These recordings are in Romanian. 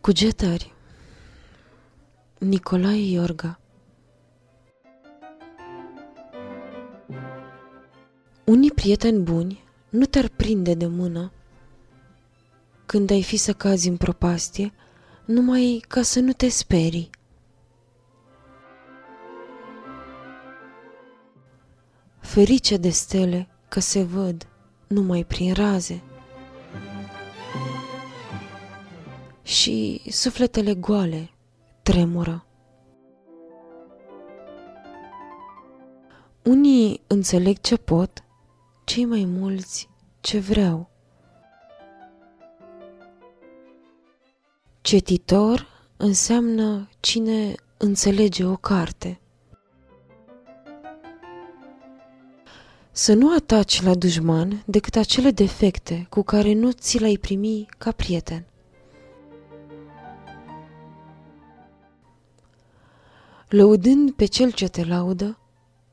Cugetări Nicolae Iorga Unii prieteni buni nu te-ar prinde de mână când ai fi să cazi în propastie, numai ca să nu te sperii. Ferice de stele că se văd numai prin raze. Și sufletele goale tremură. Unii înțeleg ce pot, cei mai mulți ce vreau. Cetitor înseamnă cine înțelege o carte. Să nu ataci la dușman decât acele defecte cu care nu ți le-ai primi ca prieten. Lăudând pe cel ce te laudă,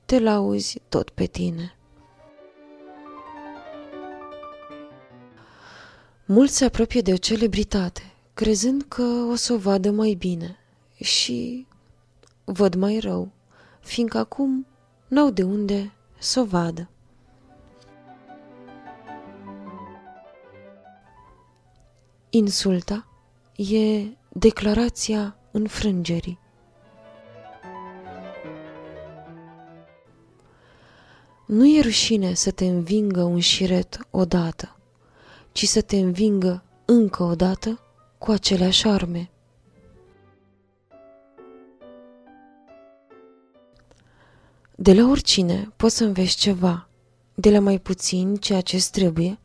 te lauzi tot pe tine. Mulți se apropie de o celebritate, crezând că o să o vadă mai bine și văd mai rău, fiindcă acum n-au de unde să o vadă. Insulta e declarația înfrângerii. Nu e rușine să te învingă un șiret odată, ci să te învingă încă o dată cu aceleași arme. De la oricine poți să înveți ceva, de la mai puțin ceea ce trebuie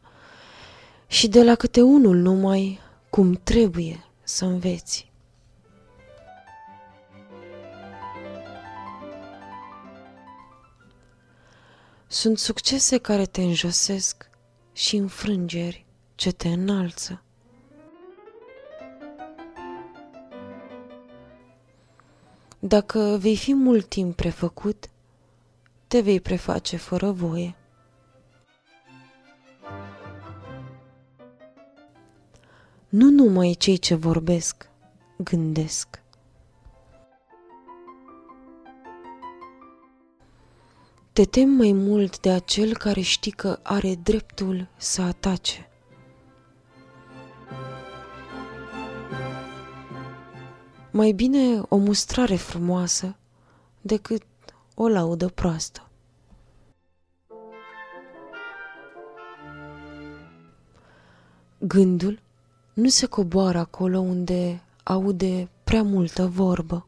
și de la câte unul numai cum trebuie să înveți. Sunt succese care te înjosesc și înfrângeri ce te înalță. Dacă vei fi mult timp prefăcut, te vei preface fără voie. Nu numai cei ce vorbesc, gândesc. Te tem mai mult de acel care știi că are dreptul să atace. Mai bine o mustrare frumoasă decât o laudă proastă. Gândul nu se coboară acolo unde aude prea multă vorbă.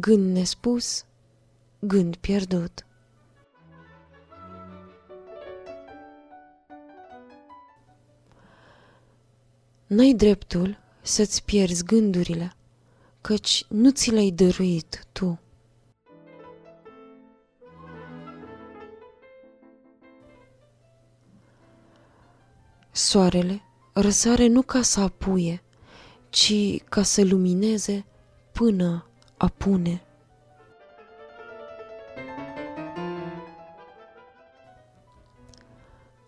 Gând nespus, gând pierdut. N-ai dreptul să-ți pierzi gândurile, căci nu ți le-ai dăruit tu. Soarele răsare nu ca să apuie, ci ca să lumineze până apune.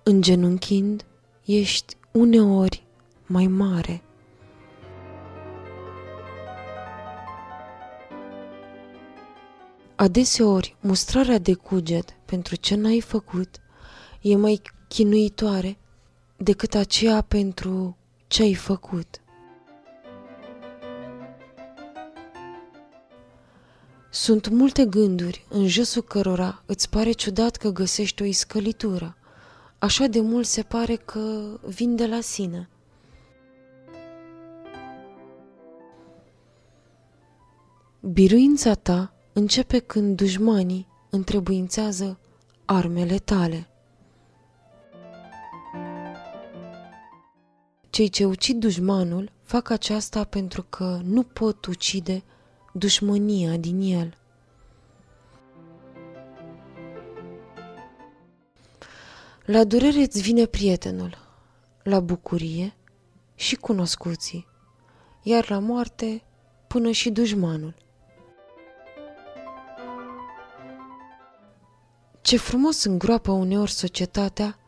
Îngenunchind, ești uneori mai mare. Adeseori, mustrarea de cuget pentru ce n-ai făcut e mai chinuitoare decât aceea pentru ce ai făcut. Sunt multe gânduri în josul cărora îți pare ciudat că găsești o iscălitură. Așa de mult se pare că vin de la sine. Biruința ta începe când dușmanii întrebuințează armele tale. Cei ce ucid dușmanul fac aceasta pentru că nu pot ucide dușmânia din el. La durere îți vine prietenul, la bucurie și cunoscuții, iar la moarte până și dușmanul. Ce frumos îngroapă uneori societatea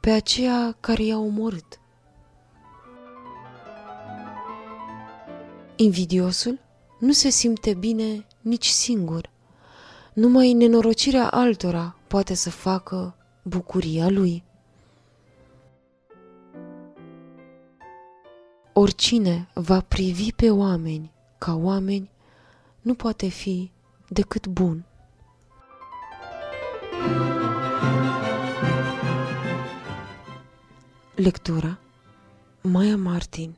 pe aceea care i-a omorât. Invidiosul nu se simte bine nici singur. Numai nenorocirea altora poate să facă bucuria lui. Oricine va privi pe oameni ca oameni nu poate fi decât bun. Lectura Maia Martin